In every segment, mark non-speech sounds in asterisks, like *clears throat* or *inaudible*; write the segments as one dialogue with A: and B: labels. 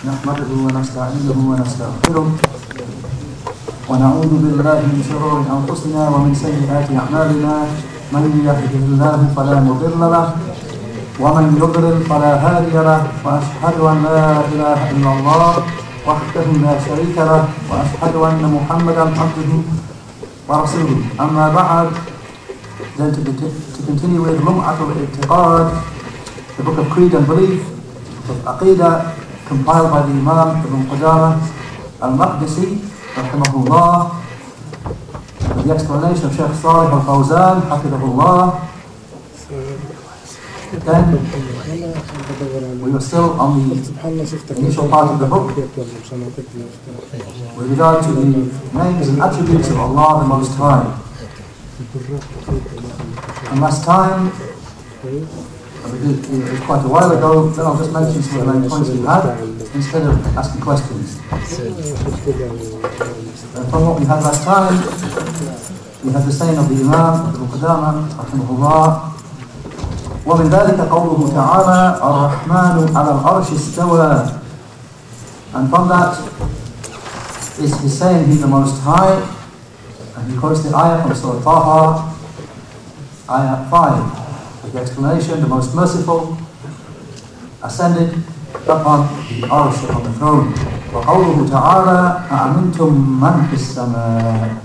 A: نحمده ونستعينه ونستغفره ونعوذ بالله من شرور أنفسنا ومن سيئات أعمالنا. من يهده الله فلا مضل له ومن يضلل فلا هادي له وأشهد أن لا إله إلا الله وحده لا شريك له وأشهد أن محمدا عبده ورسوله. أما بعد then to, to continue with Lum'at al-I'tiqad the book of Creed and Belief of Aqidah compiled by the Imam Ibn Qudama al-Maqdisi rahimahullah with the explanation of Shaykh Salih al-Fawzan hafidahullah then we were still on the initial part of the book with regard to the names and attributes of Allah the Most High and last time it was quite a while ago, then I'll just mention some of the main points we had instead of asking questions. And from what we had last time, we had the saying of the Imam Ibn Qudama, rahimahullah, ومن ذلك قوله تعالى الرحمن على العرش استوى and from that is his saying he's the most high and he quotes the ayah from Surah Taha ayah 5 with the explanation the most merciful ascended upon the arsh upon the throne وقوله تعالى أأمنتم من في السماء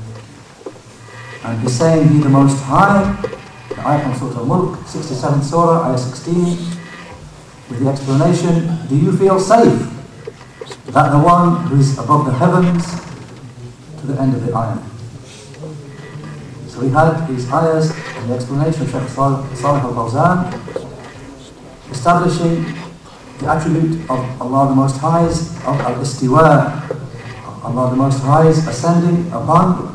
A: and he's saying he the most high the ayah from Surah Al-Mulk 67th Surah ayah 16 with the explanation do you feel safe that the one who is above the heavens to the end of the ayah so we had these ayahs and the explanation of Shaykh Salih al-Fawzan establishing the attribute of Allah the Most High's of al-istiwa Allah the Most High's ascending upon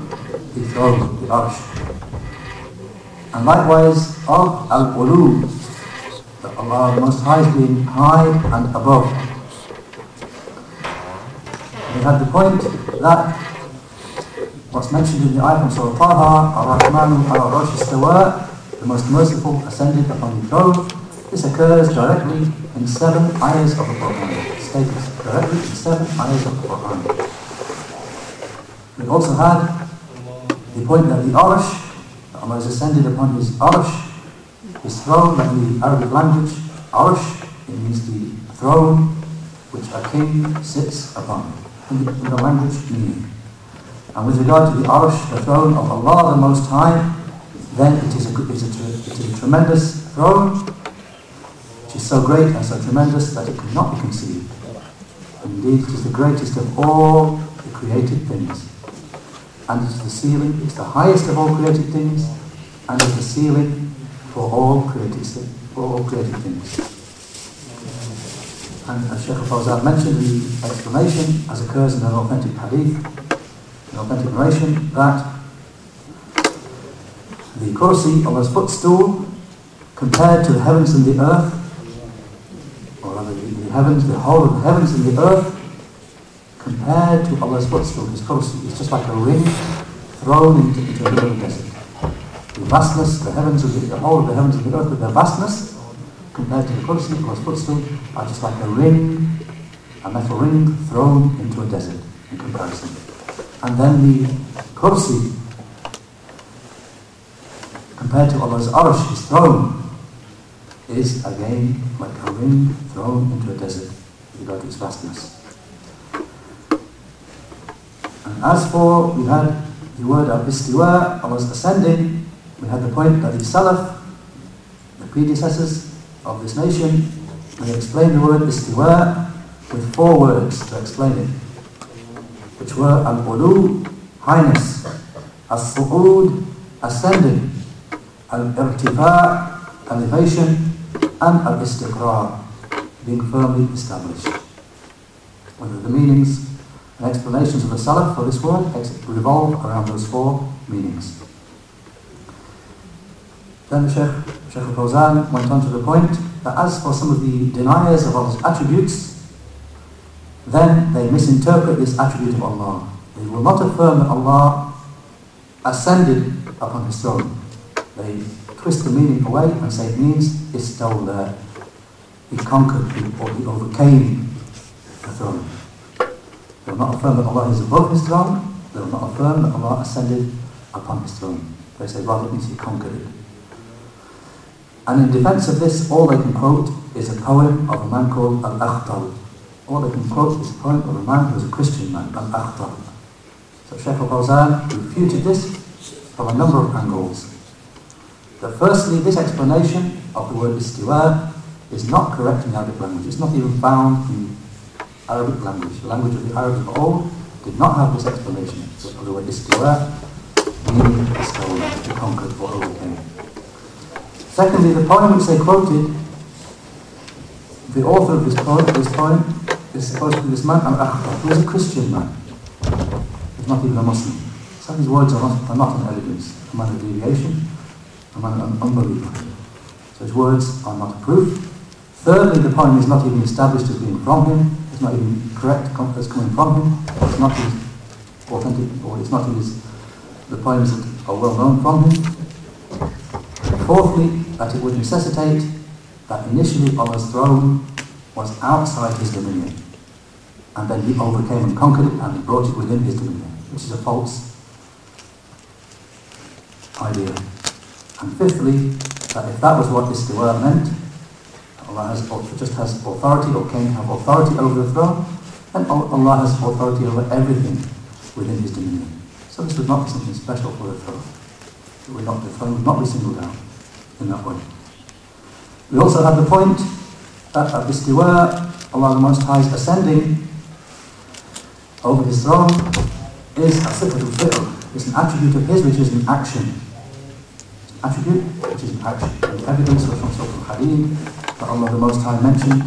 A: the throne, the arsh and likewise of al-ulu that Allah the Most High is being high and above. We had the point that what's mentioned in the ayah from Surah Taha, Ar-Rahmanu al-Arsh istawa, the most merciful ascended upon the throne. This occurs directly in seven ayahs of the Quran. Stated directly in seven ayahs of the Quran. We also had the point that the Arsh, that Allah has ascended upon his Arsh, his throne, in the Arabic language, Arsh, it means the throne which a king sits upon, in the, in the language meaning. And with regard to the Arsh, the throne of Allah the Most High, then it is a, it is a, it is a tremendous throne, which is so great and so tremendous that it cannot be conceived. Indeed, it is the greatest of all the created things. And it is the ceiling, it's the highest of all created things, and it is the ceiling for all created, for all created things. And as Sheikh Fawzan mentioned, the explanation, as occurs in an authentic hadith, authentic narration that the kursi, Allah's footstool, compared to the heavens and the earth, or rather the, heavens, the whole of the heavens and the earth, compared to Allah's footstool, His kursi, is just like a ring thrown into, into desert. The vastness, the heavens, of the, the whole of the heavens and the earth with their vastness, compared to the kursi, Allah's footstool, are just like a ring, a metal ring thrown into a desert in comparison. And then the kursi, compared to Allah's arsh, His throne, is again like a ring thrown into a desert with regard to its vastness. And as for, we had the word al-istiwa, Allah's ascending, we had the point that the salaf, the predecessors of this nation, they explained the word istiwa with four words to explain it which were al-ulu, highness, al-su'ud, ascending, al-irtifa, elevation, and al-istiqrar, being firmly established. Whether the meanings and explanations of the Salaf for this word revolve around those four meanings. Then the Sheikh, Sheikh al-Fawzan went on to the point that as for some of the deniers of Allah's attributes, then they misinterpret this attribute of Allah. They will not affirm that Allah ascended upon His throne. They twist the meaning away and say it means istawla. He conquered, he, or he overcame the throne. They will not affirm that Allah is above his throne. They will not affirm that Allah ascended upon his throne. They say rather it means he conquered it. And in defense of this, all they can quote is a poem of a man called Al-Akhtal. All quote is a poem of a man who was a Christian man, Al-Akhtal. So Sheikh al-Fawzan refuted this from a number of angles. That firstly, this explanation of the word istiwa is not correct in Arabic language. It's not even found in Arabic language. The language of the Arabs of old did not have this explanation of the word istiwa, meaning istawa, to conquer or overcame. Secondly, the poem which they quoted, the author of this poem, this poem is supposed to be this man, Al-Akhtal, is a Christian man. He's not even a Muslim. So his words are not, are not an elegance, a man of deviation, a man of unbeliever. So his words are not proof. Thirdly, the poem is not even established as being from him. It's not even correct as coming from him. It's not his authentic, or it's not his, the poems that are well known from him. Fourthly, that it would necessitate that initially Allah's throne was outside his dominion, and then he overcame and conquered it and brought it within his dominion, which is a false idea. And fifthly, that if that was what istiwa meant, Allah has just has authority or can have authority over the throne, then Allah has authority over everything within his dominion. So this would not be something special for the throne. It would not, the throne would not be singled out in that way. We also have the point that at istiwa, Allah the Most High is ascending over his throne is a sifatul fi'l. It's an attribute of his which is an action. Attribute which is an action. The evidence was from Surah Al-Hadid that Allah the Most High mentioned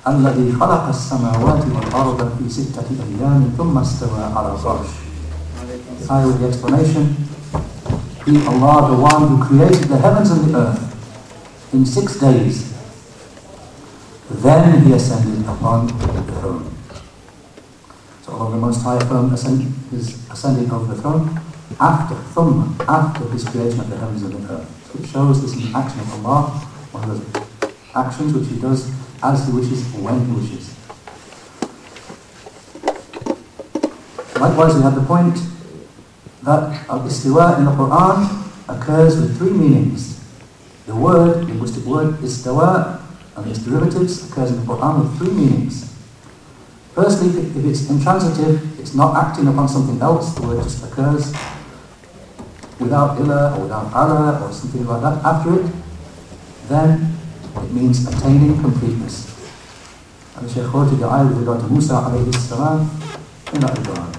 A: الذي خلق السماوات والأرض في ستة أيام ثم استوى على العرش. The with the explanation he, Allah, the one who created the heavens and the earth in six days. then he ascended upon the throne. So Allah the Most High affirmed ascend, his ascending over the throne after thumma, after his creation of the heavens and the earth. So it shows this is an action of Allah, one of the actions which he does as he wishes, when he wishes. Likewise, we have the point that al-istiwa in the Quran occurs with three meanings. The word, linguistic word, istawa, and its derivatives occurs in the Quran with three meanings. Firstly, if it's intransitive, it's not acting upon something else, the word just occurs without illa or without ala or something like that after it, then it means attaining completeness. And the Shaykh quoted the ayah with regard to Musa alayhi salam in that regard.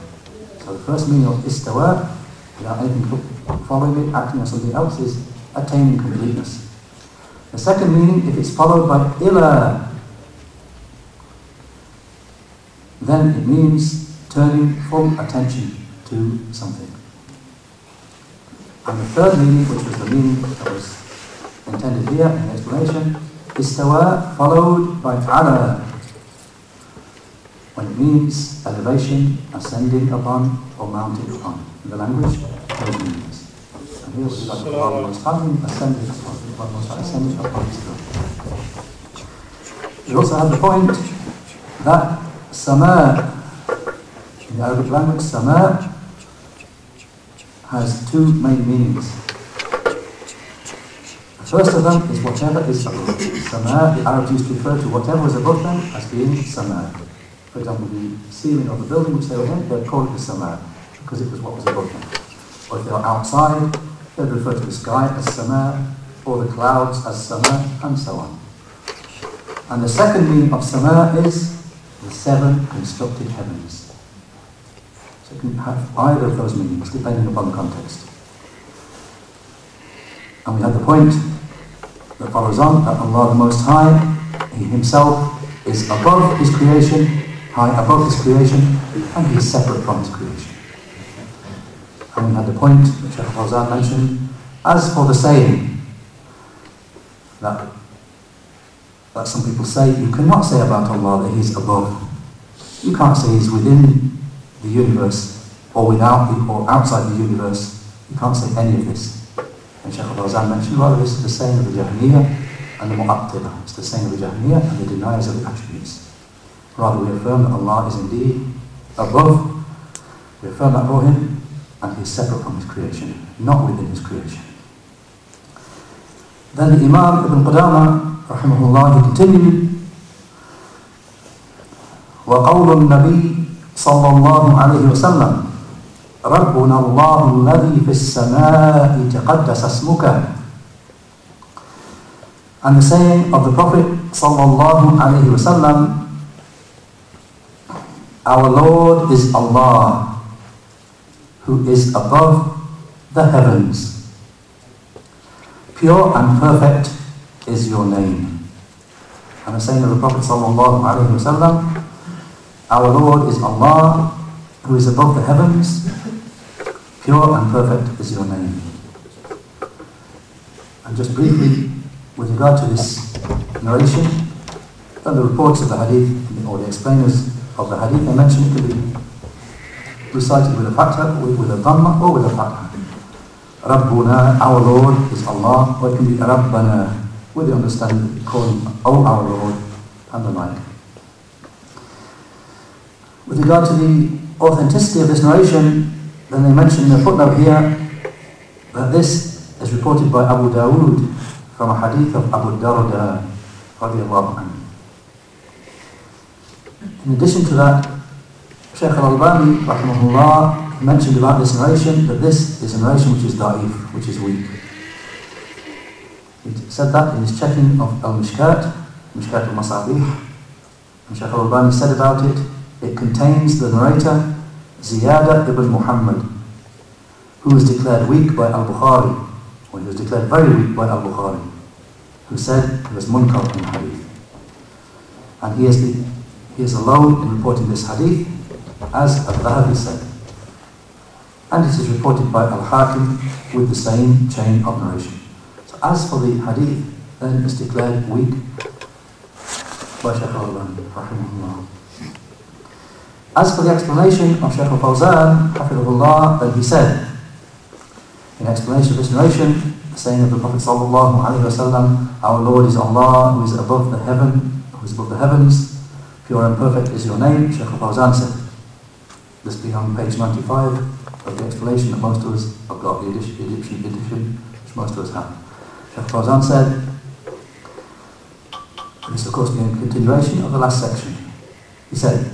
A: So the first meaning of istawa without anything following it, acting on something else, is attaining completeness. The second meaning, if it's followed by ila, then it means turning full attention to something. And the third meaning, which was the meaning that was intended here in the explanation, istawa followed by ala, when it means elevation, ascending upon, or mounting upon. In the language, meanings. His throne. We also have the point that sama, in the Arabic language, sama has two main meanings. The first of them is whatever is above. The Arabs used to refer to whatever is above them as being sama. For example, the ceiling of the building which they were in, they'd call it the sama, because it was what was above them. Or if they were outside, they'd refer to the sky as sama, or the clouds as sama, and so on. And the second meaning of sama is the seven constructed heavens. So it can have either of those meanings, depending upon the context. And we have the point that follows on, that Allah the Most High, He Himself is above His creation, high above his creation, and he is separate from his creation. Had the point which Sheikh Fawzan mentioned, as for the saying that, that some people say, you cannot say about Allah that He is above. You can't say He's within the universe or without the, or outside the universe. You can't say any of this. And Sheikh Fawzan mentioned, rather this is the saying of the Jahmiyyah and the Mu'attila. It's the saying of the Jahmiyyah and the deniers of the attributes. Rather, we affirm that Allah is indeed above. We affirm that for Him, and He is separate from His creation, not within His creation. Then the Imam Ibn Qudama, rahimahullah, he continued, وقول النبي صلى الله عليه وسلم ربنا الله الذي في السماء تقدس اسمك And the saying of the Prophet sallallahu alaihi wasallam, Our Lord is Allah, who is above the heavens. Pure and perfect is your name. And the saying of the Prophet sallallahu alaihi wasallam, Our Lord is Allah, who is above the heavens. Pure and perfect is your name. And just briefly, with regard to this narration, and the reports of the hadith, or the explainers of the hadith, they mention it can be recited with a fatha, with, with a dhamma, or with a fatha. Rabbuna, our Lord, is Allah, or it can be Rabbana, with the understanding, calling, Oh our Lord, and the like. With regard to the authenticity of this narration, then they mention in the footnote here that this is reported by Abu Dawood from a hadith of Abu Darda radiallahu anhu. In addition to that, Shaykh al-Albani rahimahullah mentioned about this narration that this is a narration which is da'if, which is weak. He said that in his checking of al-Mishkat, Mishkat al-Masabih, and Shaykh al-Albani said about it, it contains the narrator Ziyada ibn Muhammad, who was declared weak by al-Bukhari or he was declared very weak by Al-Bukhari, who said he was munkar in hadith. And he is, the, he is alone in reporting this hadith, as Al-Dhahabi said. And it is reported by Al-Hakim with the same chain of narration. So as for the hadith, then it's declared weak by Shaykh rahimahullah. As for the explanation of Shaykh al-Fawzan, hafidhullah, then he said, in explanation of this narration, the saying of the Prophet sallallahu alaihi wasallam, "Our Lord is Allah, who is above the heaven, who is above the heavens. Pure and perfect is your name." Shaykh al-Fawzan said, this being on page 95 of the explanation that most of us have got, the Egyptian edition, which most of us have. Shaykh al-Fawzan said, this of course being a continuation of the last section. He said,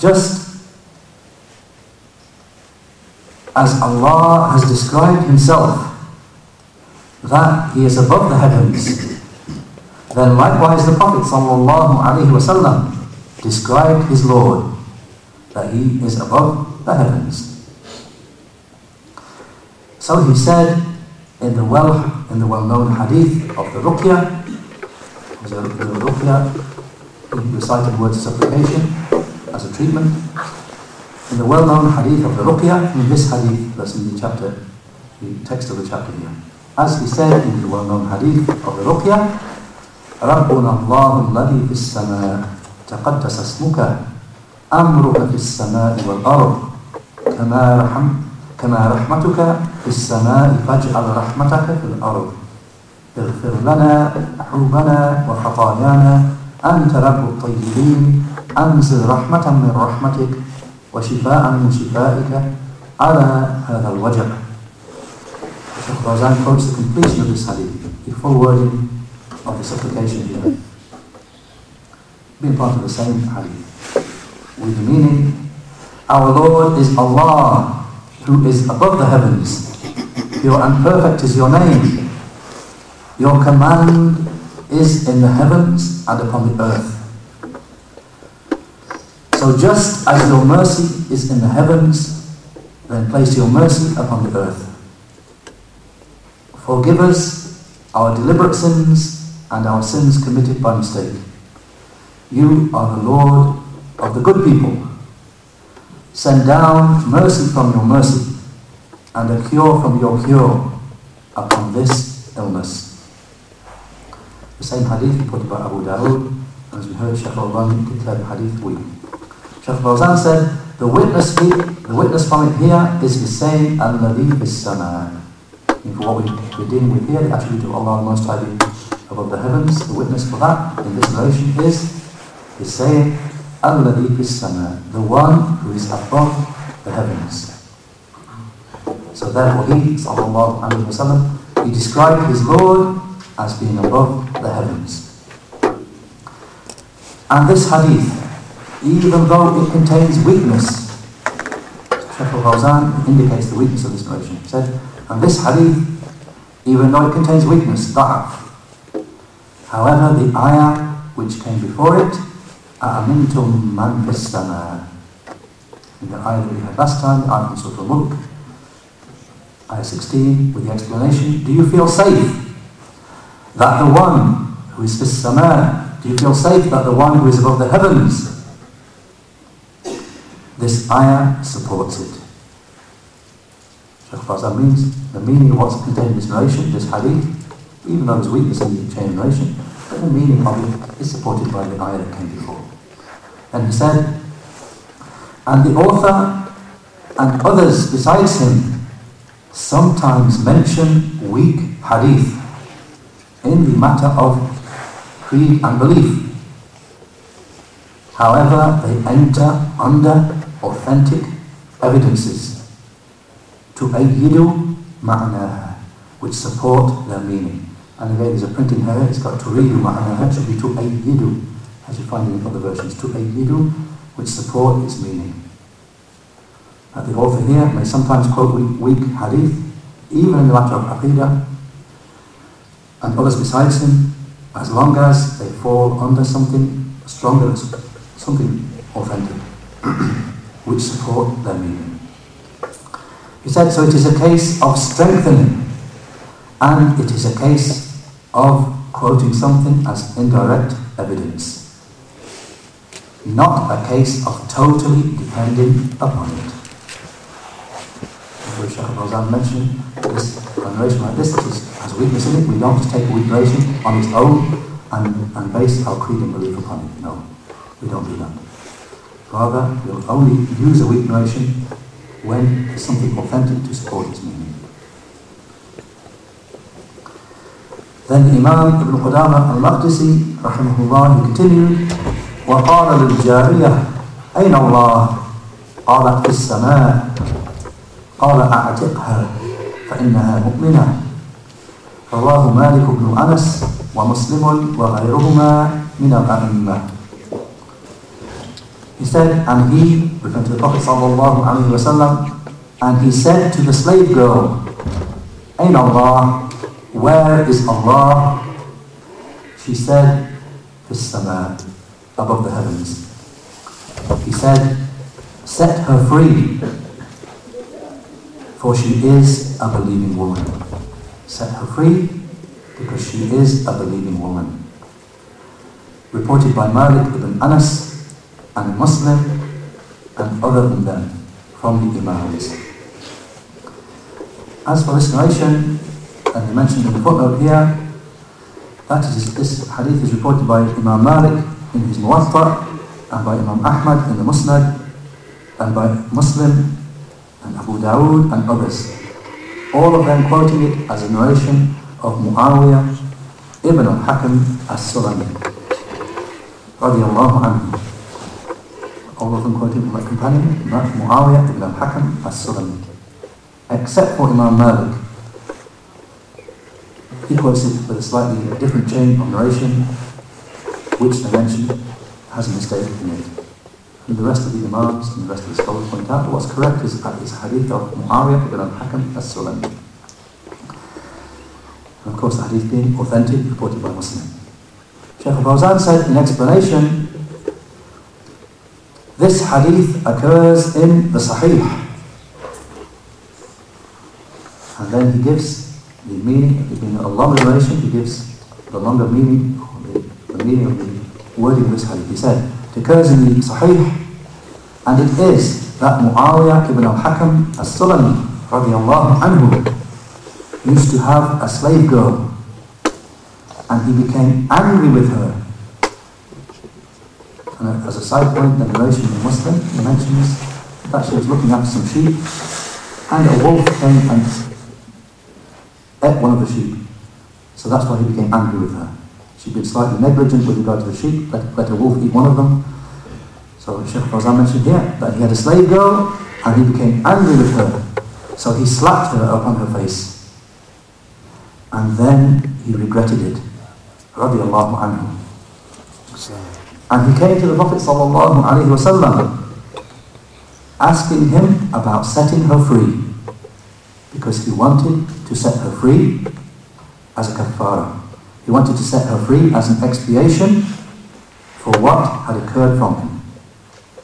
A: just as Allah has described Himself that He is above the heavens, then likewise the Prophet ﷺ described his Lord that He is above the heavens. So he said in the well in the well-known hadith of the Ruqya, the Ruqya, he recited words of supplication as a treatment in the well-known hadith of the Ruqya, in this hadith that's in the chapter, the text of the chapter here. As he said in the well-known hadith of the Ruqya, ربنا الله الذي في السماء تقدس اسمك أمرك في السماء والأرض. كما رحم كما رحمتك في السماء فاجعل رحمتك في الأرض. اغفر لنا حوبنا وخطايانا. أنت رب الطيبين. أنزل رحمة من رحمتك وشفاء من شفائك على هذا الوجع. Sheikh Fawzan quotes the completion of this hadith, the full wording of the supplication here, being part of the same hadith, with the meaning, Our Lord is Allah, who is above the heavens. Pure and perfect is your name. Your command is in the heavens and upon the earth. So just as your mercy is in the heavens, then place your mercy upon the earth. Forgive us our deliberate sins and our sins committed by mistake. You are the Lord of the good people. Send down mercy from your mercy and a cure from your cure upon this illness. The same hadith reported by Abu and as we heard, Shaykh al-Albani declared the hadith weak. Shaykh Fawzan said, the witness, here, the witness from it here is his saying, Al-Ladhi fis-sama. For what we, we're dealing with here, the attribute of Allah the Most High above the heavens, the witness for that in this narration is is saying, الَّذِي فِي السَّمَاءِ The one who is above the heavens. So therefore he, sallallahu alayhi wasallam, he described his Lord as being above the heavens. And this hadith, even though it contains weakness, Shaykh al-Fawzan indicates the weakness of this notion. He said, and this hadith, even though it contains weakness, da'af. However, the ayah which came before it أأمنتم من In the ayah that we had last time, the ayah ayah 16, with the explanation, do you feel safe that the one who is fis do you feel safe that the one who is above the heavens? This ayah supports it. Shaykh Fawzan means the meaning of what's contained in this narration, this hadith, even though there's weakness in the chain narration, but the meaning of it is supported by the ayah that came before. And he said, and the author and others besides him sometimes mention weak hadith in the matter of creed and belief. However, they enter under authentic evidences to ayyidu ma'naha, which support their meaning. And again, there's a printing here, it's got to read ma'naha, it should be to ayyidu, as you find in other versions, to ayyidu, which support its meaning. Uh, the author here may sometimes quote weak, weak hadith, even in the matter of aqidah, and others besides him, as long as they fall under something stronger, something authentic, *clears throat* which support their meaning. He said, so it is a case of strengthening, and it is a case of quoting something as indirect evidence, not a case of totally depending upon it Shaykh Fawzan mentioned, this narration like this is, has a weakness in it. We don't take a weak narration on its own and, and base our creed and belief upon it. No, we don't do that. Rather, we'll only use a weak narration when there's something authentic to support its meaning. Then Imam Ibn Qudama al-Maqdisi, rahimahullah, he continued, وقال للجارية أين الله؟ قالت في السماء قال أعتقها فإنها مؤمنة رواه مالك بن أنس ومسلم وغيرهما من الأئمة He said, and he, referring to the Prophet sallallahu alayhi wasallam, and he said to the slave girl, Ain Allah, where is Allah? She said, Fis above the heavens. He said, set her free for she is a believing woman. Set her free because she is a believing woman. Reported by Malik ibn Anas and Muslim and other than them from the Imams. As for this narration, and they mentioned in the footnote here, that is, this hadith is reported by Imam Malik in his Muwatta and by Imam Ahmad in the Musnad and by Muslim and Abu Dawood and others. All of them quoting it as a narration of Muawiyah ibn al-Hakam as-Sulami radiallahu anhu. All of them quoting from my companion, Muawiyah ibn al-Hakam as-Sulami. Except for Imam Malik. He quotes it with a slightly different chain of narration, which mentioned has a mistake it. And the rest of the Imams and the rest of the scholars point out what's correct is, is hadith of Muawiyah ibn al-Hakam as-Sulami. And of course the hadith being authentic, reported by Muslim. Shaykh al-Fawzan said in explanation, this hadith occurs in the Sahih. And then he gives the meaning, in a longer narration, he gives the longer meaning, the, meaning of the wording of this hadith. He said, it occurs in the Sahih, and it is that Muawiyah ibn al-Hakam as-Sulami radiallahu anhu used to have a slave girl and he became angry with her. And as a side point, the narration in Muslim mentions that she was looking after some sheep and a wolf came and ate one of the sheep. So that's why he became angry with her. She'd been slightly negligent with regard to the sheep, let, let a wolf eat one of them. So Sheikh Fawzan mentioned here that he had a slave girl and he became angry with her. So he slapped her upon her face. And then he regretted it. Radiallahu anhu. And he came to the Prophet sallallahu asking him about setting her free because he wanted to set her free as a kafara. He wanted to set her free as an expiation for what had occurred from him.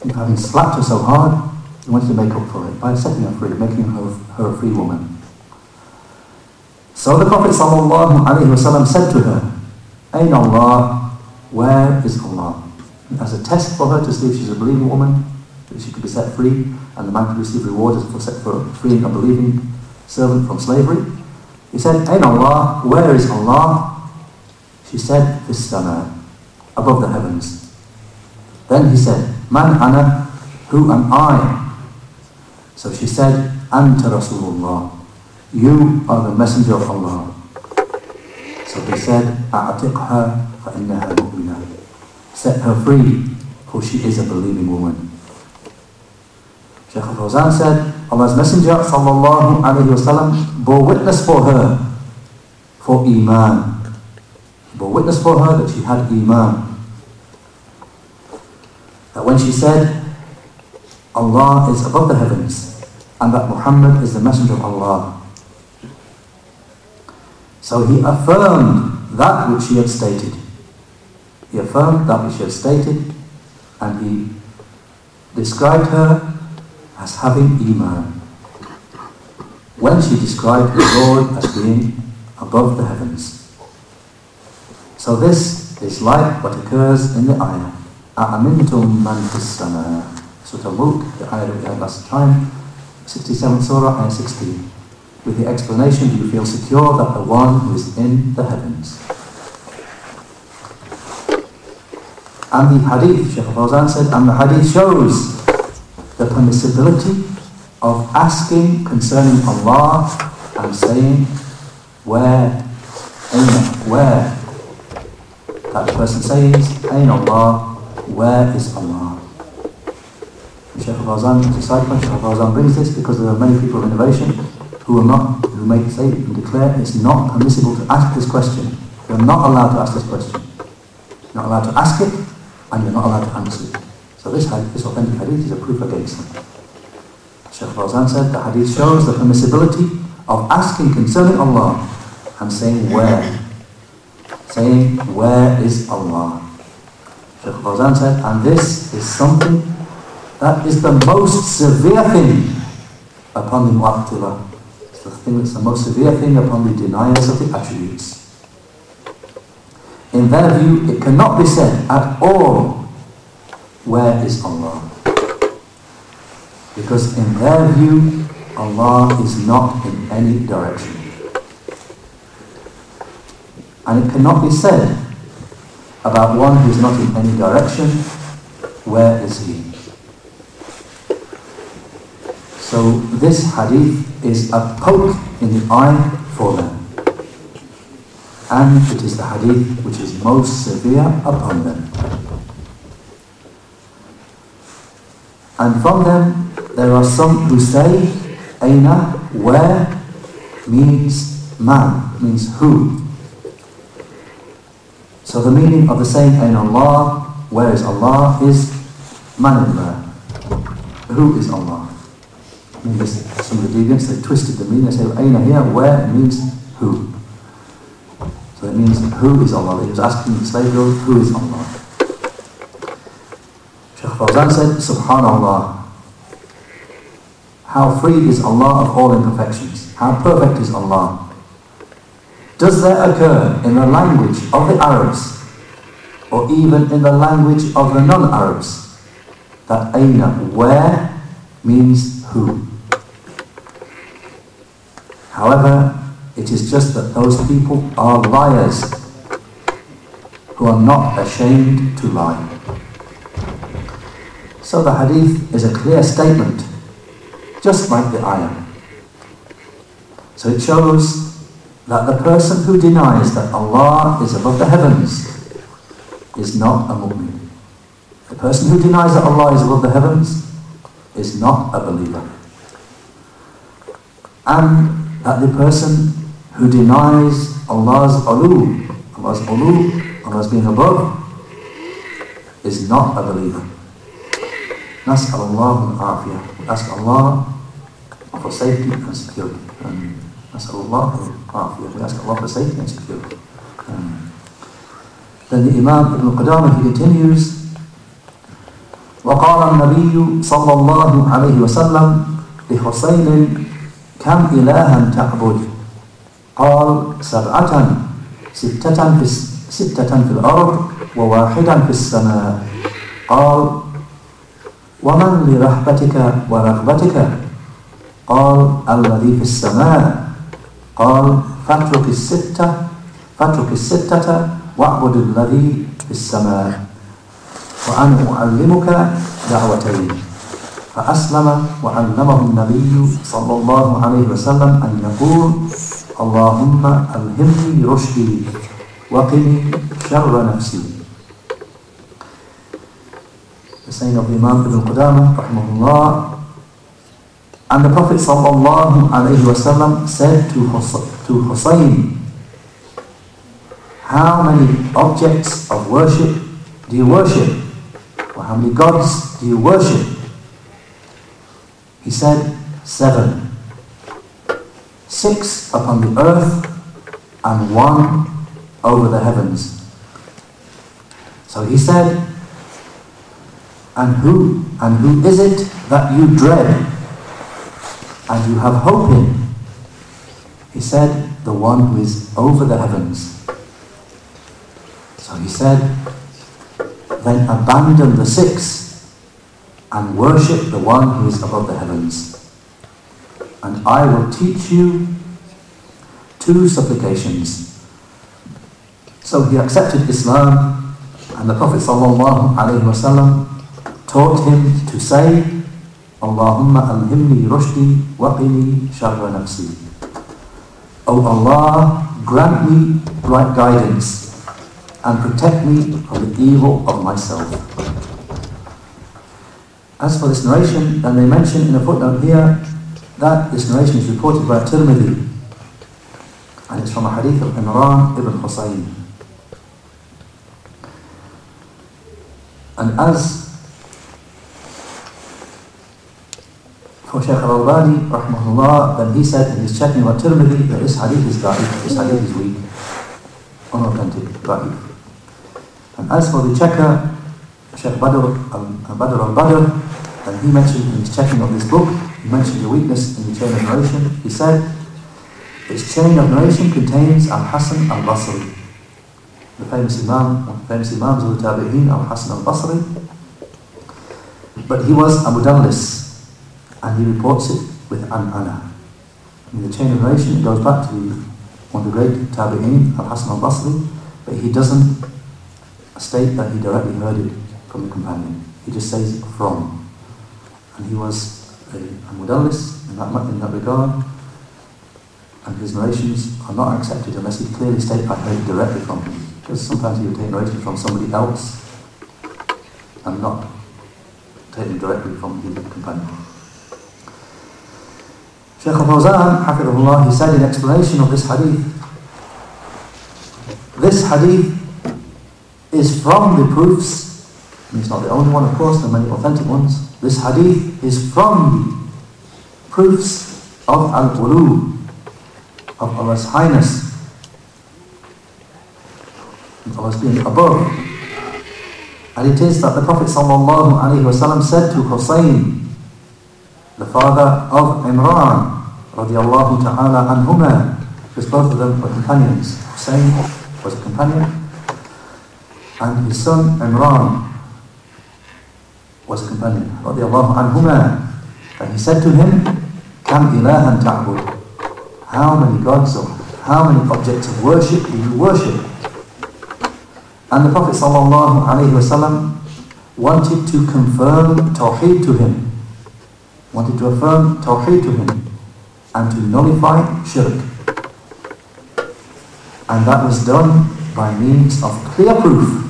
A: And having slapped her so hard, he wanted to make up for it by setting her free, making her, her a free woman. So the Prophet ﷺ said to her, Ain Allah, where is Allah? As a test for her to see if she's a believing woman, that she could be set free, and the man could receive rewards for, set, for freeing a believing servant from slavery. He said, Ain Allah, where is Allah? She said, Fis above the heavens. Then he said, Man ana, who am I? So she said, Anta Rasulullah, you are the messenger of Allah. So he said, أعتقها فإنها مؤمنة. Set her free, for she is a believing woman. Shaykh al-Fawzan said, Allah's Messenger sallallahu alayhi wasallam bore witness for her for Iman. Bore witness for her that she had Iman. That when she said, Allah is above the heavens and that Muhammad is the Messenger of Allah. So he affirmed that which she had stated. He affirmed that which she had stated and he described her as having Iman when she described the Lord as being above the heavens. So this is like what occurs in the ayah. أَأَمِنْتُم مَنْ فِي السَّمَاءِ Surah Al-Mulk, the ayah that we had last time, 67th Surah, ayah 16. With the explanation, do you feel secure that the one who is in the heavens? And the hadith, Shaykh Fawzan said, and the hadith shows the permissibility of asking concerning Allah and saying where, aina, where. that the person says, Ain Allah, where is Allah? And Shaykh Fawzan, as a side point, Shaykh Fawzan brings this because there are many people of innovation who are not, who make say and declare it's not permissible to ask this question. You're not allowed to ask this question. You're not allowed to ask it, and you're not allowed to answer it. So this, this authentic hadith is a proof against them. Shaykh Fawzan said the hadith shows the permissibility of asking concerning Allah and saying where. Saying where is Allah. Shaykh Fawzan said, and this is something that is the most severe thing upon the Mu'attila. It's the thing that's the most severe thing upon the deniers of the attributes. In their view, it cannot be said at all where is Allah? Because in their view, Allah is not in any direction. And it cannot be said about one who is not in any direction, where is he? So this hadith is a poke in the eye for them. And it is the hadith which is most severe upon them. And from them, there are some who say, Aina, where, means man, means who. So the meaning of the saying, Aina Allah, where is Allah, is manillah. Who is Allah? I mean, some of the deviants, they twisted the meaning. They say, Aina here, where, means who. So it means who is Allah. He was asking the slave girl, who is Allah? Shaykh Fawzan said, Subhanallah. How free is Allah of all imperfections? How perfect is Allah? Does there occur in the language of the Arabs, or even in the language of the non-Arabs, that aina, where, means who? However, it is just that those people are liars who are not ashamed to lie. So the hadith is a clear statement, just like the ayah. So it shows that the person who denies that Allah is above the heavens is not a mu'min. The person who denies that Allah is above the heavens is not a believer. And that the person who denies Allah's alu, Allah's alu, Allah's being above, is not a believer. Nas'al Allah al-afiyah. We ask Allah for safety and security. نسأل الله العافية. Ask Allah for safety and security. Then the Imam Ibn Qudamah he continues وقال النبي صلى الله عليه وسلم لحسين كم إلها تعبد؟ قال سبعة ستة في ستة في الأرض وواحدا في السماء. قال ومن لرحبتك ورغبتك؟ قال الذي في السماء. قال فاترك الستة فاترك الستة واعبد الذي في السماء وأنا أعلمك دعوتين فأسلم وعلمه النبي صلى الله عليه وسلم أن يقول اللهم ألهمني رشدي وقني شر نفسي. of the Imam Ibn Qudamah rahimahullah and the Prophet wasallam said to, to Hussein how many objects of worship do you worship or how many gods do you worship? He said, seven. Six upon the earth and one over the heavens. So he said, and who, and who is it that you dread and you have hope in? He said, the one who is over the heavens. So he said, then abandon the six and worship the one who is above the heavens. And I will teach you two supplications. So he accepted Islam and the Prophet ﷺ taught him to say, Allahumma alhimni rushdi waqini sharra nafsi. O Allah, grant me right guidance and protect me from the evil of myself. As for this narration, and they mention in a footnote here that this narration is reported by Tirmidhi and it's from a hadith of Imran ibn Husayn. And as for Shaykh al-Albani, rahmahullah, then he said in his checking about Tirmidhi that this hadith is da'if, this hadith is weak, unauthentic, da'if. And as for the checker, Badr, uh, Badr al-Badr, and he mentioned in his checking of this book, he mentioned the weakness in the chain of narration. He said, its chain of narration contains Al-Hasan al-Basri, the famous Imam, the famous Imams of the Tabi'een, Al-Hasan al-Basri. But he was a mudallis, and he reports it with an-ana. In the chain of narration, it goes back to one of the great Tabi'een, Al-Hasan al-Basri, but he doesn't state that he directly heard it from the companion. He just says it from. And he was a, a in that, in that regard. And his narrations are not accepted unless he clearly states, I heard it directly from him. Because sometimes he would take narration from somebody else and not take it directly from his companion. Shaykh al-Fawzan, Hafidhullah, he said in explanation of this hadith, this hadith is from the proofs, and it's not the only one of course, there are many authentic ones, this hadith is from the proofs of al-ulu, of Allah's highness, of Allah's being above. And it is that the Prophet ﷺ said to Hussein, the father of Imran, radiallahu ta'ala anhuma, because both of them were companions. Hussein was a companion, and his son Imran was a companion radiallahu anhuma and he said to him Kam ilahan ta'bud How many gods or how many objects of worship do you worship? And the Prophet sallallahu alaihi wasallam wanted to confirm Tawheed to him wanted to affirm Tawheed to him and to nullify Shirk And that was done by means of clear proof,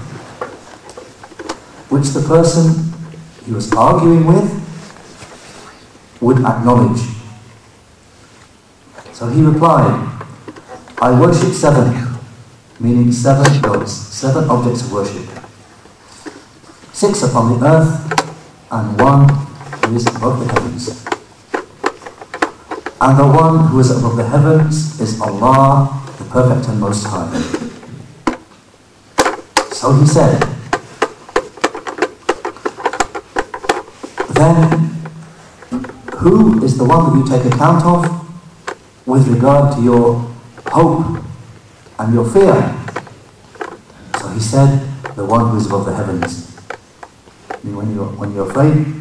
A: which the person he was arguing with would acknowledge. So he replied, I worship seven, meaning seven gods, seven objects of worship. Six upon the earth, and one is above the heavens. And the one who is above the heavens is Allah, the Perfect and Most High. So he said, then who is the one that you take account of with regard to your hope and your fear? So he said, the one who is above the heavens. I mean, when you're, when you're afraid,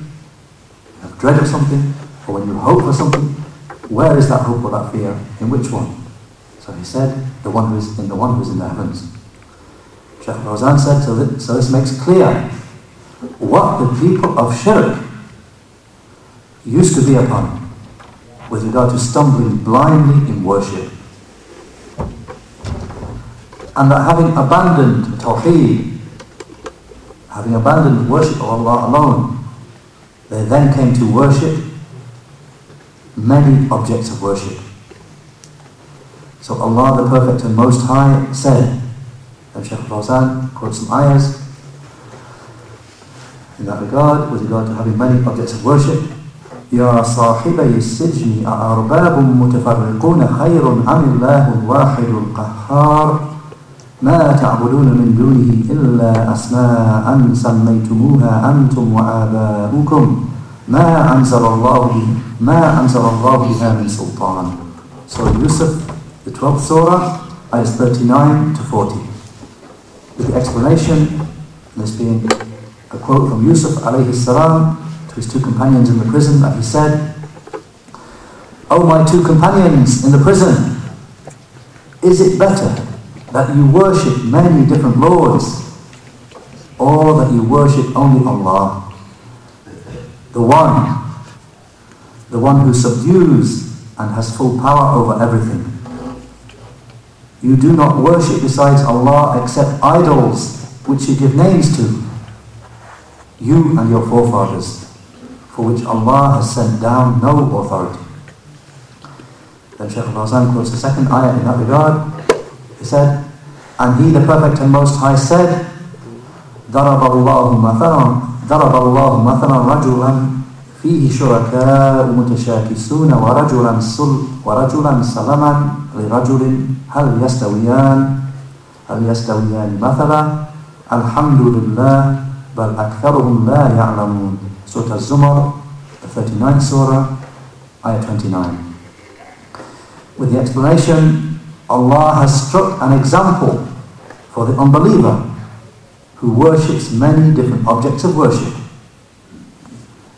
A: dread of something, or when you hope for something, where is that hope or that fear? In which one? So he said, the one who is in the one who is in the heavens. Shaykh Fawzan said, so, that, so this makes clear what the people of shirk used to be upon with regard to stumbling blindly in worship. And that having abandoned Tawheed, having abandoned worship of Allah alone, they then came to worship many objects of worship. So Allah the Perfect and Most High said, and Shaykh Fawzan quotes some ayahs in that regard, with regard to having many objects of worship. يا صاحبي السجن أأرباب متفرقون خير أم الله الواحد القهار ما تعبدون من دونه إلا أسماء سميتموها أنتم وآباؤكم ما أنزل الله ما أنزل الله بها من سلطان Surah Yusuf, the 12th surah, ayahs 39 to 40. With the explanation, this being a quote from Yusuf alayhi salam to his two companions in the prison that he said, O oh my two companions in the prison, is it better that you worship many different lords or that you worship only Allah? the one, the one who subdues and has full power over everything. You do not worship besides Allah except idols which you give names to, you and your forefathers, for which Allah has sent down no authority. Then Shaykh al-Fawzan quotes the second ayah in that regard. He said, And He, the Perfect and Most High, said, ضرب الله مثلا ضرب الله مثلا رجلا فيه شركاء متشاكسون ورجلا سل ورجلا سلما لرجل هل يستويان هل يستويان مثلا الحمد لله بل أكثرهم لا يعلمون Az-Zumar, the 39th Surah, Ayah 29. With the explanation, Allah has struck an example for the unbeliever who worships many different objects of worship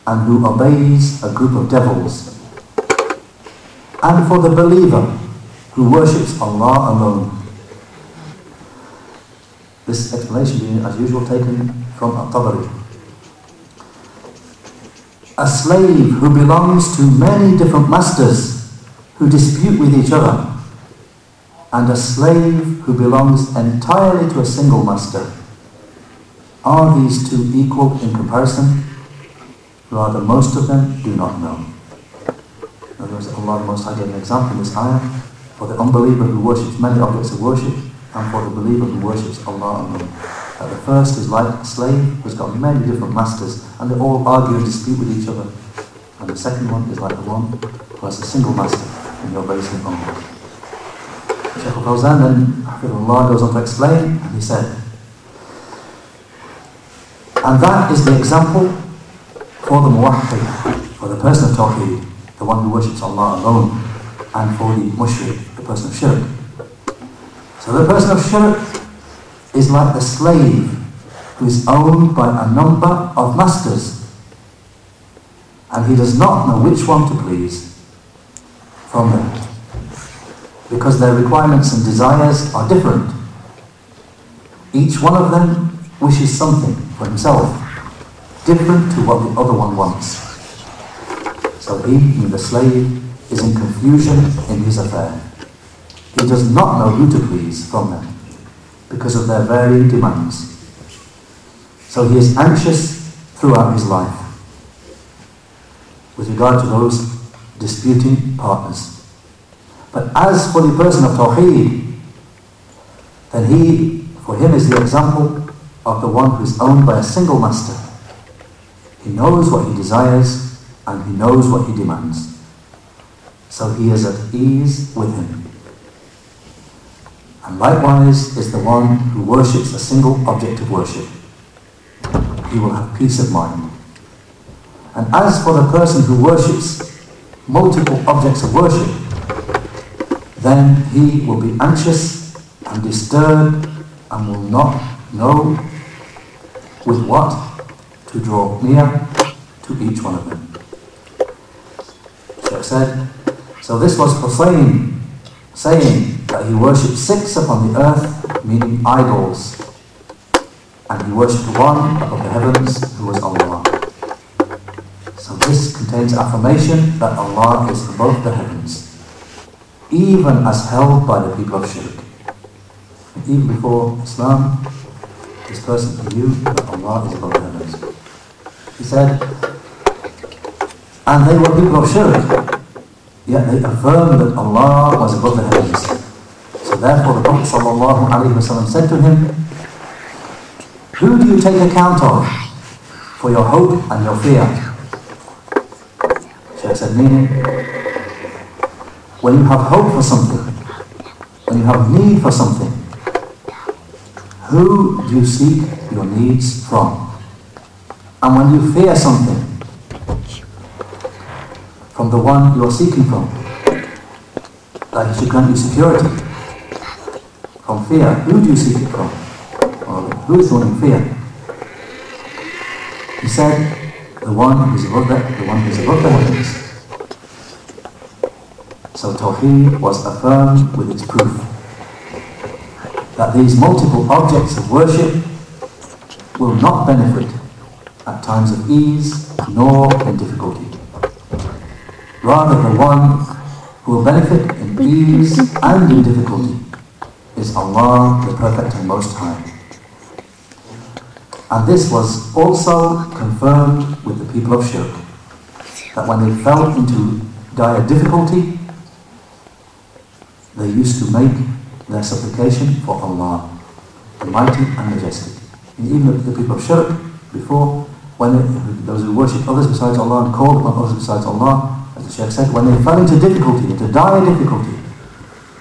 A: and who obeys a group of devils. And for the believer who worships Allah alone. This explanation being, as usual, taken from At-Tabari. A slave who belongs to many different masters who dispute with each other, and a slave who belongs entirely to a single master are these two equal in comparison? Rather, most of them do not know. In other words, Allah Most High gave an example in this ayah for the unbeliever who worships many objects of worship and for the believer who worships Allah alone. That the first is like a slave who's got many different masters and they all argue and dispute with each other. And the second one is like the one who has a single master and obeys him only. Shaykh al-Fawzan then, Allah goes on to explain and he said, and that is the example for the muwahhid, for the person of Tawheed, the one who worships Allah alone, and for the mushrik, the person of shirk. So the person of shirk is like the slave who is owned by a number of masters, and he does not know which one to please from them, because their requirements and desires are different. Each one of them wishes something for himself, different to what the other one wants. So he, the slave, is in confusion in his affair. he does not know who to please from them because of their varying demands. So he is anxious throughout his life with regard to those disputing partners. But as for the person of Tawheed, then he, for him is the example of the one who is owned by a single master. He knows what he desires and he knows what he demands. So he is at ease with him. And likewise is the one who worships a single object of worship. He will have peace of mind. And as for the person who worships multiple objects of worship, then he will be anxious and disturbed and will not know with what to draw near to each one of them. Sheikh said, so this was Hussein saying that he worshipped six upon the earth, meaning idols, and he worshipped one above the heavens, who was Allah. So this contains affirmation that Allah is above the heavens, even as held by the people of Shirk. Even before Islam, this person knew that Allah is above heavens. He said, and they were people of Shirk, yet they affirmed that Allah was above the heavens. So therefore the Prophet ﷺ said to him, Who do you take account of for your hope and your fear? Shaykh said, meaning, when you have hope for something, when you have need for something, who do you seek your needs from? And when you fear something, from the one you are seeking from. That he should grant you security. From fear, who do you seek it from? Or who is the one in fear? He said, the one who is above the, the one who is above the heavens. So Tawheed was affirmed with its proof that these multiple objects of worship will not benefit at times of ease nor in difficulty. Rather, the one who will benefit in ease and in difficulty is Allah, the Perfect and Most High. And this was also confirmed with the people of Shirk, that when they fell into dire difficulty, they used to make their supplication for Allah, the Mighty and Majestic. And even the people of Shirk, before, when they, those who worship others besides Allah and called upon others besides Allah, as the Shaykh said, when they fell into difficulty, into dire difficulty,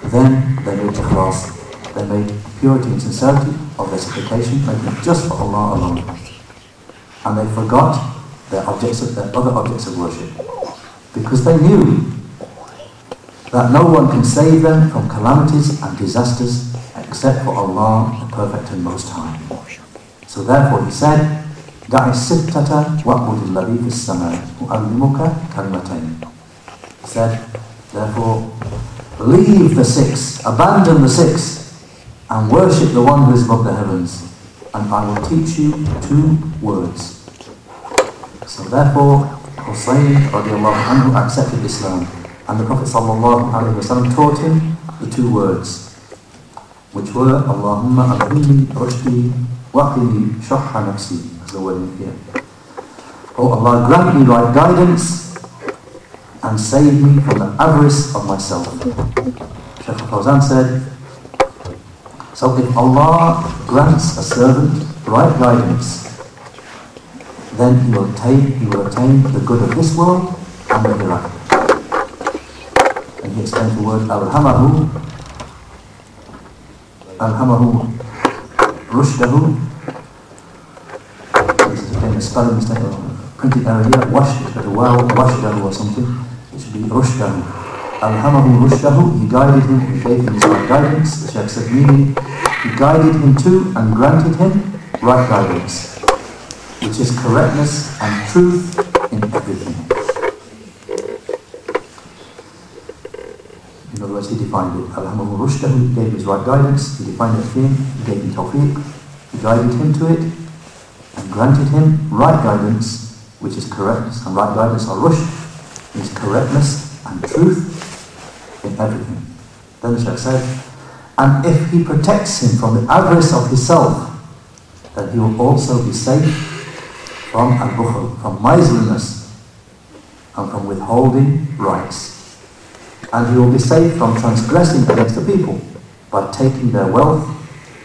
A: then they made ikhlas, they made purity and sincerity of their supplication, making it just for Allah alone. And they forgot their objects of, their other objects of worship. Because they knew that no one can save them from calamities and disasters except for Allah, the Perfect and Most High. So therefore he said, دع الستة واعبد الذي في السماء أعلمك كلمتين said, therefore, leave the six, abandon the six, and worship the one who is above the heavens, and I will teach you two words. So therefore, Hussein anhu accepted Islam, and the Prophet ﷺ taught him the two words, which were Allahumma alhimni rushdi waqini shahha nafsi, as the word in here. Oh Allah, grant me right guidance and save me from the avarice of myself. Shaykh Fawzan said, so if Allah grants a servant right guidance, then he will attain, he will attain the good of this world and the hereafter. The word Alhamahu, Alhamahu Rushdahu. This is a famous spelling mistake, printed error here, Wash, a wow, Washdahu or something It should be rushdahu. Alhamahu rushdahu, he guided him, he gave him his guidance. The Shaykh said, meaning, he guided him to and granted him right guidance, which is correctness and truth in everything. In other words, he defined it. Alhamahu rushdahu, he gave his right guidance, he defined it for him, he gave him tawfiq, he guided him to it, and granted him right guidance, which is correctness and right guidance or rushd, is correctness and truth in everything. Then the Shaykh said, and if he protects him from the avarice of his self, then he will also be safe from al-bukhl, from miserliness, and from withholding rights. And he will be safe from transgressing against the people by taking their wealth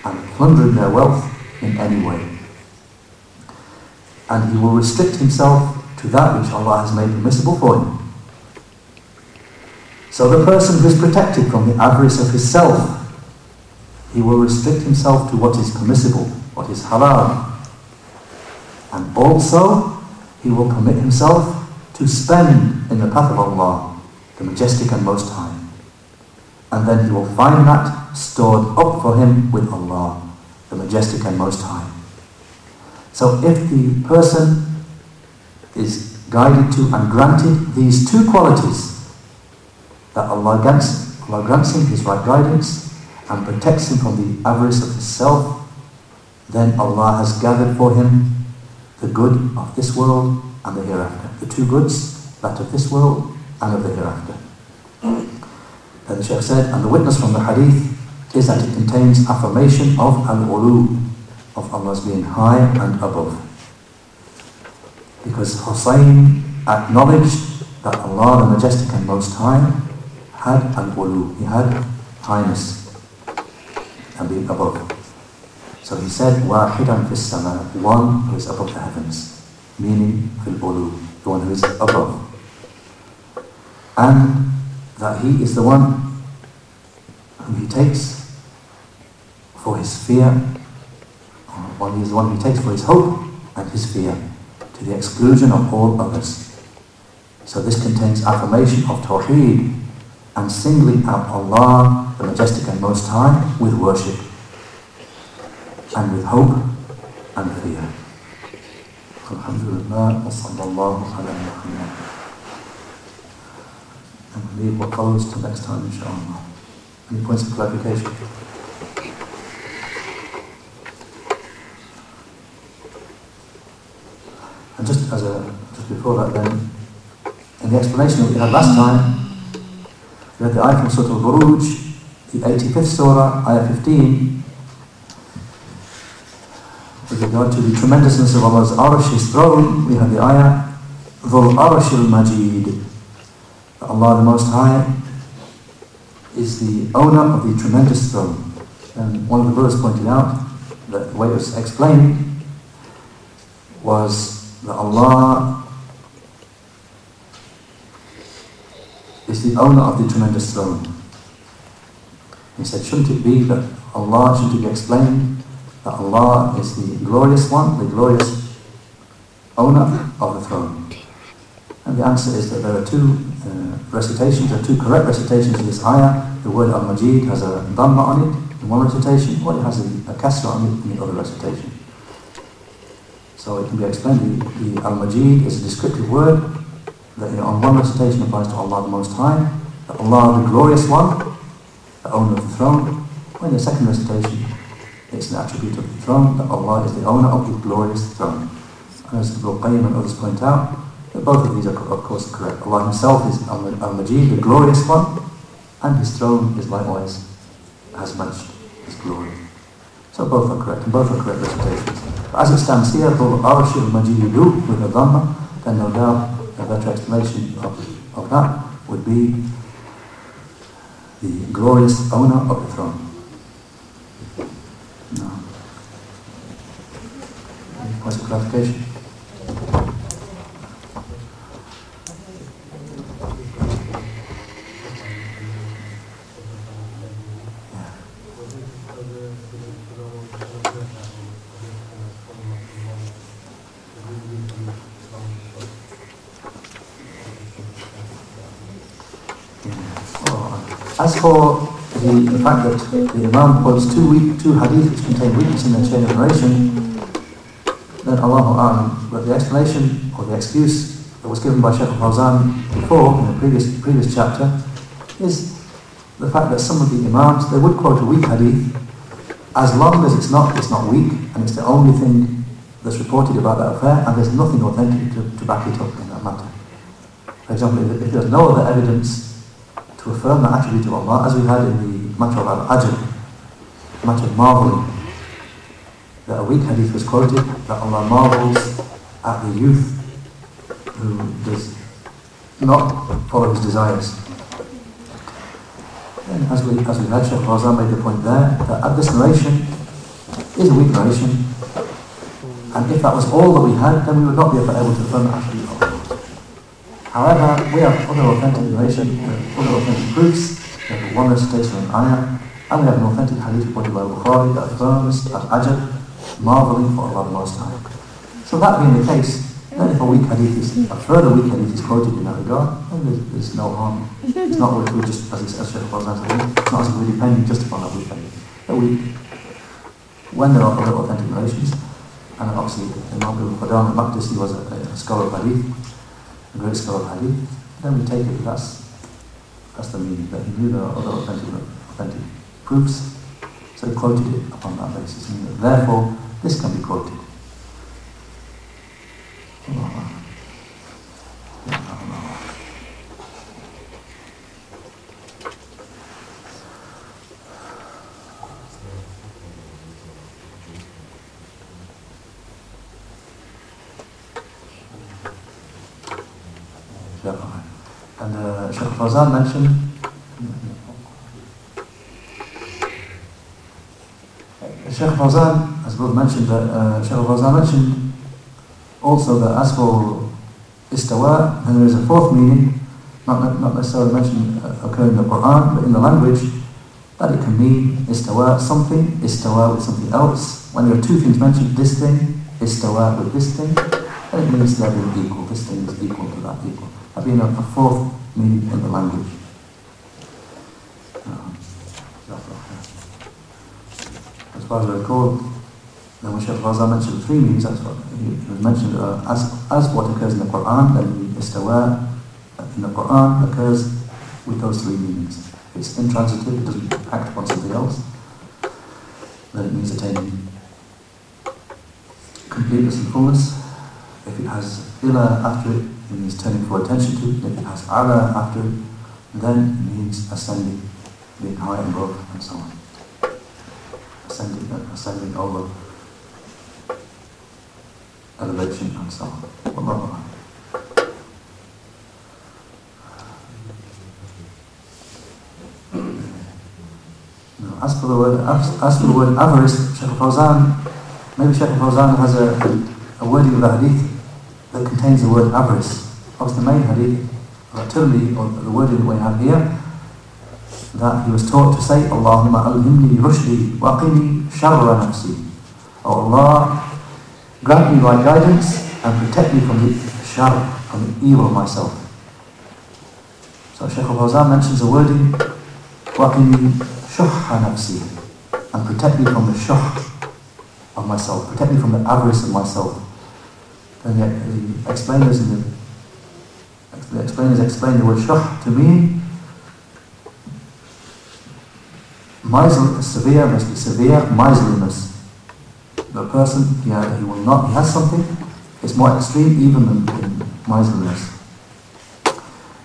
A: and plundering their wealth in any way. And he will restrict himself to that which Allah has made permissible for him. So the person who is protected from the avarice of his self, he will restrict himself to what is permissible, what is halal. And also, he will permit himself to spend in the path of Allah, the Majestic and Most High. And then he will find that stored up for him with Allah, the Majestic and Most High. So if the person is guided to and granted these two qualities, that Allah grants, Allah grants him his right guidance and protects him from the avarice of his self, then Allah has gathered for him the good of this world and the hereafter. The two goods, that of this world and of the hereafter. Then the Shaykh said, and the witness from the hadith is that it contains affirmation of al-ulu, of Allah's being high and above. Because Hussein acknowledged that Allah the Majestic and Most High had al-ulu, he had highness and being above. So he said, وَاحِدًا فِي السَّمَاءِ One who is above the heavens, meaning fil ulu, the one who is above. And that he is the one whom he takes for his fear, or he is the one he takes for his hope and his fear, to the exclusion of all others. So this contains affirmation of Tawheed and singling out Allah, the Majestic and Most High, with worship and with hope and fear. And we'll leave what follows till next time, inshallah. Any points of clarification? And just as a just before that then, in the explanation that we had last time, we had the ayah from Surah Al-Buruj, the 85th surah, ayah 15, with regard to the tremendousness of Allah's arsh, His throne, we have the ayah, Dhul Arsh al-Majid, Allah the Most High is the owner of the tremendous throne. And one of the brothers pointed out that the way it was explained was that Allah is the owner of the tremendous throne. He said, shouldn't it be that Allah, shouldn't it be explained that Allah is the glorious one, the glorious owner of the throne? And the answer is that there are two uh, recitations, there are two correct recitations of this ayah. The word al-Majid has a dhamma on it in one recitation, or it has a, a kasra on it in the other recitation. So it can be explained, the, the al-Majid is a descriptive word that you know, on one recitation applies to Allah the Most High, that Allah the Glorious One, the owner of the throne. Or in the second recitation, it's an attribute of the throne, that Allah is the owner of the glorious throne. And as Ibn Qayyim and others point out, both of these are of course correct. Allah Himself is Al-Majid, the glorious one, and His throne is likewise, has matched His glory. So both are correct, and both are correct recitations. As it stands here, Dhul Arsh al-Majidu with a Dhamma, then no doubt a better explanation of, of that would be the glorious owner of the throne. No. Any of clarification? As for the, the fact that the Imam quotes two, weak, two hadith which contain weakness in their chain of narration, then Allahu A'lam. But the explanation or the excuse that was given by Shaykh al-Fawzan before, in the previous, previous chapter, is the fact that some of the Imams, they would quote a weak hadith, as long as it's not, it's not weak, and it's the only thing that's reported about that affair, and there's nothing authentic to, to back it up in that matter. For example, if there's no other evidence to affirm the attribute of Allah, as we had in the matter of Al-Ajab, matter of marveling, that a weak hadith was quoted, that Allah marvels at the youth who does not follow his desires. And as we, as we had, Shaykh Fawzan made the point there, that at this narration is a weak narration, and if that was all that we had, then we would not be able to affirm the attribute of Allah. However, we have other authentic narration, uh, other authentic proofs, we have the one recitation from an ayah, and we have an authentic hadith reported by Bukhari that affirms that ajab, marveling for Allah the Most High. So that being the case, then if a weak hadith is, a further weak hadith is quoted in that regard, then there's, there's no harm. It's not we just, as it's as Shaykh it's not as if we're depending just upon that weak hadith. But we, when there are other authentic narrations, and obviously Imam Ibn Qudam al-Maqdisi was a, a, scholar of hadith, a great scholar of hadith, then we take it, that's, that's the meaning, that he knew there are other authentic, authentic proofs, so he quoted it upon that basis. And therefore, this can be quoted. And mentioned Sheikh Fawzan, as both mentioned, that uh, Sheikh Fawzan mentioned also that as for istawa, then there is a fourth meaning, not, not necessarily mentioned uh, occurring in the Quran, but in the language, that it can mean istawa something, istawa with something else. When there are two things mentioned, this thing, istawa with this thing, then it means they're equal. This thing is equal to that equal. That being a, a fourth meaning in the language. as far as I recall, then when Shaykh Fawzan mentioned three meanings, that's what he, was mentioned uh, as, as what occurs in the Quran, then istawa in the Quran occurs with those three meanings. It's intransitive, it doesn't act upon something else, then it means attaining completeness and fullness. If it has ila after it, it means turning full attention to it has ala after then it means ascending, being high above, and so on. Ascending, uh, ascending over elevation and so on. Allah as for the word, as, as for the word avarice, Shaykh Fawzan, maybe Shaykh Fawzan has a, a wording of the hadith that contains the word avarice. Of the main hadith, uh, or Tirmidhi, or the we have here, that he was taught to say, Allahumma alhimni rushdi waqini sharra nafsi. Oh Allah, grant me right guidance and protect me from the shar, from the evil of myself. So Shaykh al-Fawzan mentions the wording, waqini shuhha nafsi, and protect me from the shuh of myself, protect me from the avarice of myself. And yet the explainers in the, the explainers explain the word shuh to mean Miser, severe must be severe miserliness. The person, yeah, he will not, he has something, it's more extreme even than, than miserliness.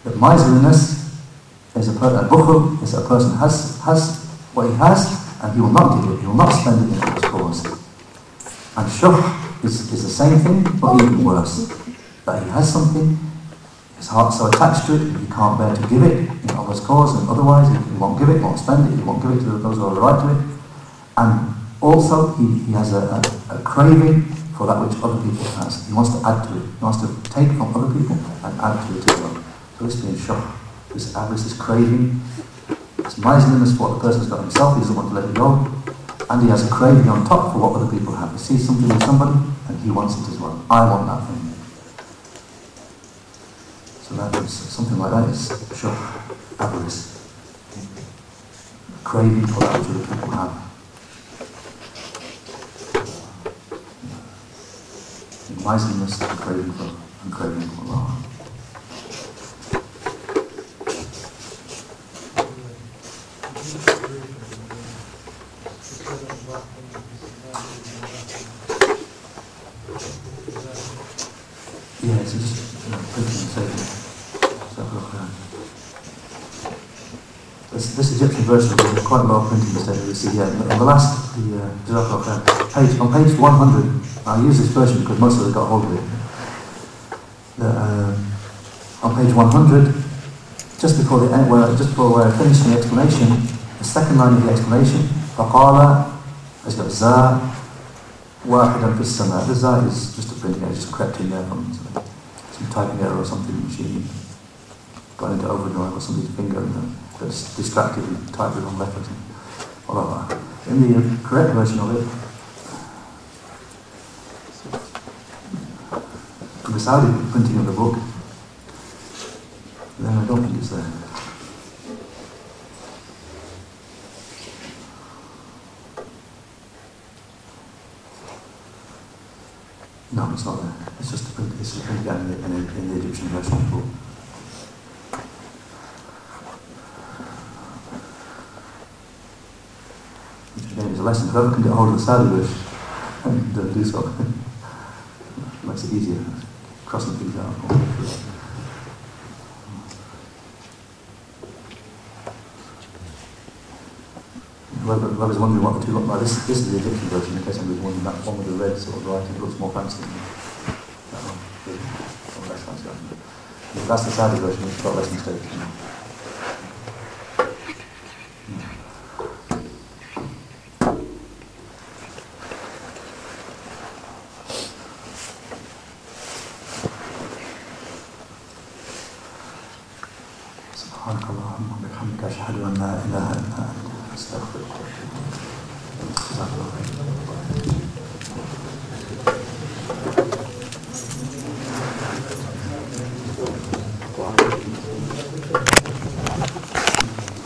A: But miserliness is a, person, bukhul, is a person has, has what he has and he will not give it, he will not spend it in God's cause. And shuh is, is the same thing, but even worse. That he has something, his heart's so attached to it, he can't bear to give it in Allah's cause, and otherwise he, won't give it, won't spend it, he won't give it to those who have the right to it. And also, he, he has a, a, a craving for that which other people has. He wants to add to it. He wants to take from other people and add to it as well. So this being shuh, this avarice, this craving, this miserliness for what the person's got himself, he doesn't want to let it go. And he has a craving on top for what other people have. He sees something in somebody and he wants it as well. I want that thing. So that is something like that is shuh, avarice. Craving for that which other people have. Miserliness and craving for and craving for Allah. Yeah, it's just you know, printing and saving. this, this Egyptian version is quite well printed instead of the see here. On the last, the uh, page, on page 100, I use this version because most of us got hold of it. The, uh, on page 100, just before the end, where, just before we're finishing the explanation, the second line of the explanation, فقال, has got za, واحدا في السماء. The za is just a printing error, just crept in there from some typing error or something machine got into overdrive or somebody's finger and that's distracted and typed the wrong letters. All of that. In the uh, correct version of it, the Saudi printing of the book, then I don't think it's there. No, it's not there. It's just a print, it's a print in the, in, the, in the Egyptian version of the book. A lesson. Whoever can get hold of the version, don't do so. Makes it easier. Crossing things out. Whoever, whoever's wondering what the two look like, this, this is the Egyptian version, in case anybody's wondering, that one with the red sort of writing looks more fancy than that one. The. That's the Saudi version, it's got less mistakes.